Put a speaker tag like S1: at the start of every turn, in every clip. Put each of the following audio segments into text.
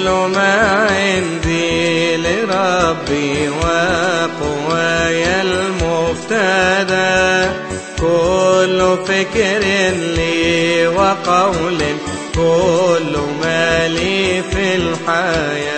S1: كل ما عندي لربي وقواي المفتدى. كل فكر لي وقول كل ما لي في الحياة.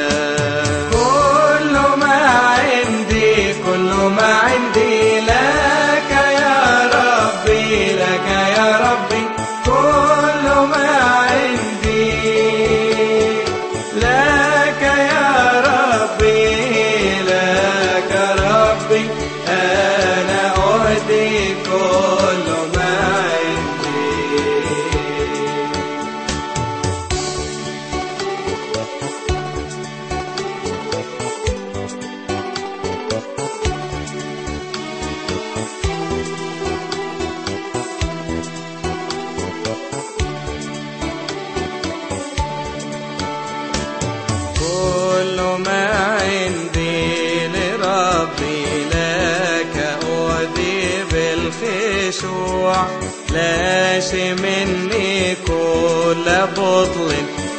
S1: بالخشوع لاش مني كل بطل؟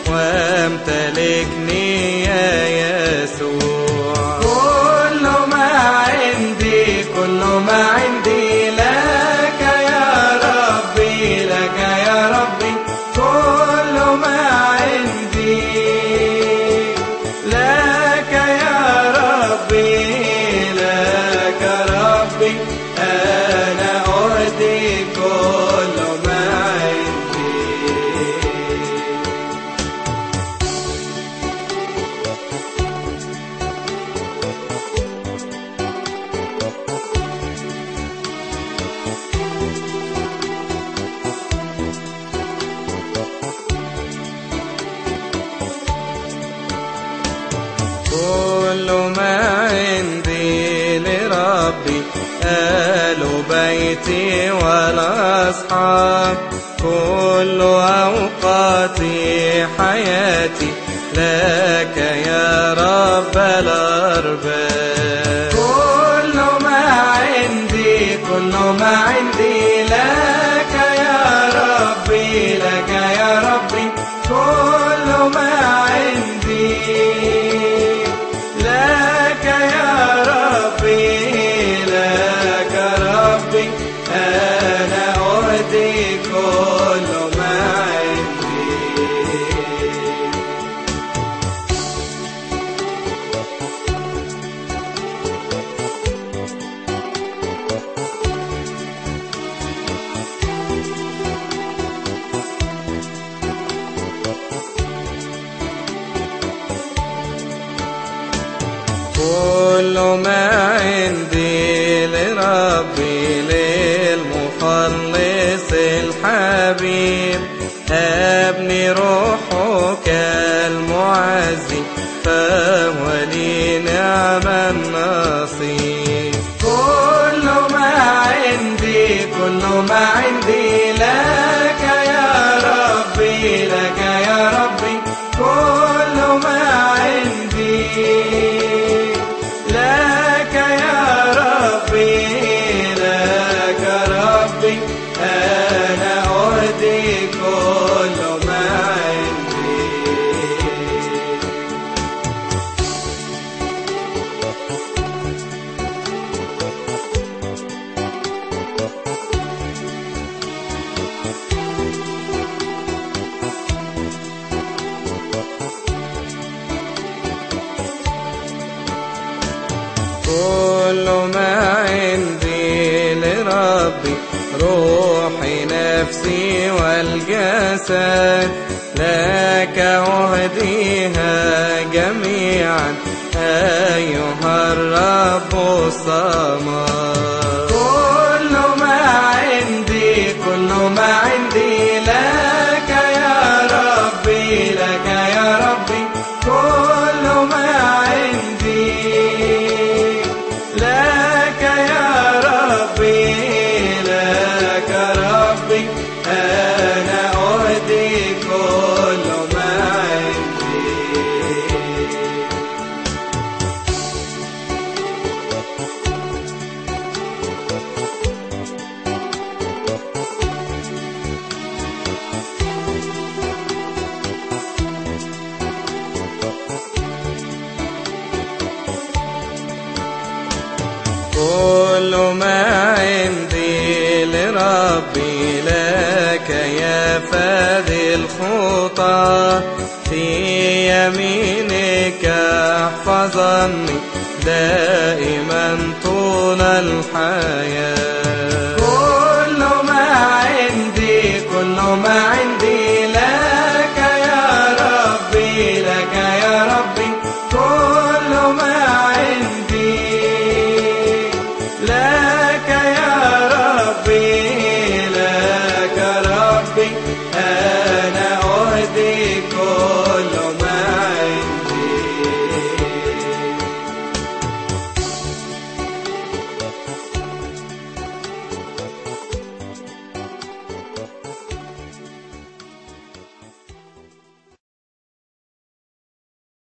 S1: وامتلكني يا يسوع بيتي والأصحاب كل أوقاتي حياتي لك يا رب الأرباب. كل ما عندي كل ما عندي كل ما عندي المعزي فهو لي نعم النصيب. كل ما عندي كل ما عندي لك يا ربي لك يا ربي. كل ما عندي لك يا ربي لك ربي. أنا كل ما عندي لربي روحي نفسي والجسد لك أهديها جميعا. أيها الرب الصمد. كل ما عندي لربي لك يا فادي الخطى. في يمينك احفظني دائما طول الحياة. كل ما عندي كل ما عندي